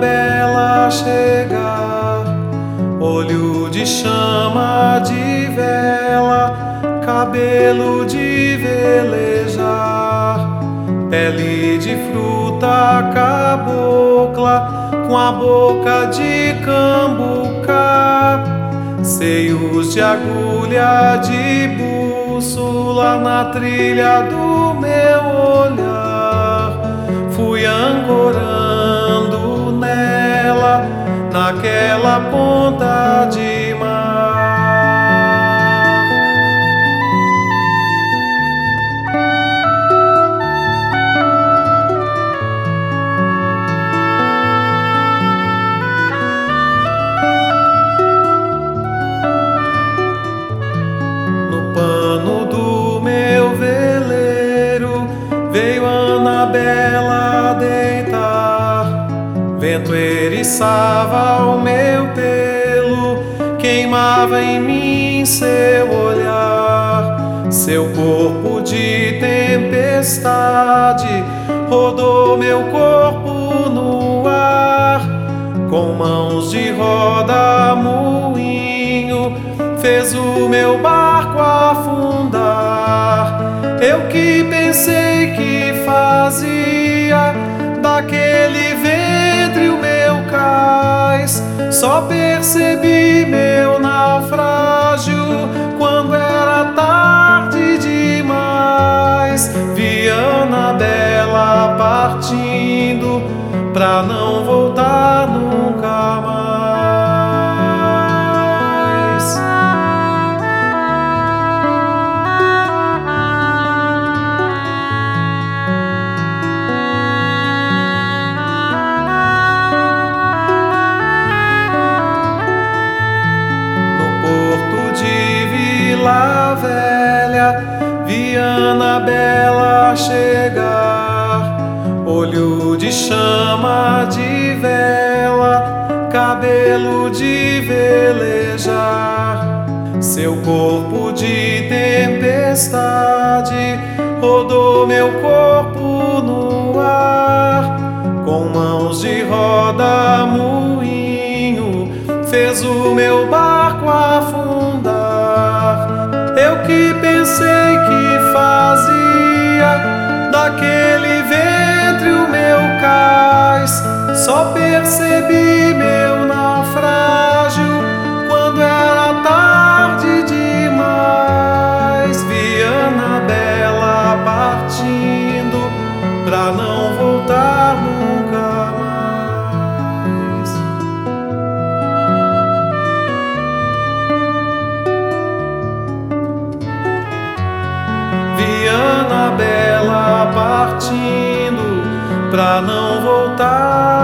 Bela chegar, olho de chama de vela, cabelo de velejar, pele de fruta cabocla, com a boca de cambuca, seios de agulha de bússola na trilha do meu olhar. Fui ancorando naquela ponta de mar. No pano do meu veleiro veio Anabela deitar. Vento eriçava o meu pelo, queimava em mim seu olhar. Seu corpo de tempestade rodou meu corpo no ar, com mãos de roda moinho fez o meu barco afundar. Eu que pensei que fazia só percebi meu naufrágio quando era tarde demais. Vi Anabela partindo pra não voltar nunca Velha, vi Anabela chegar, olho de chama de vela, cabelo de velejar, seu corpo de tempestade rodou meu corpo no ar, com mãos de roda moinho fez o meu barco afundar. Que pensei que partindo pra não voltar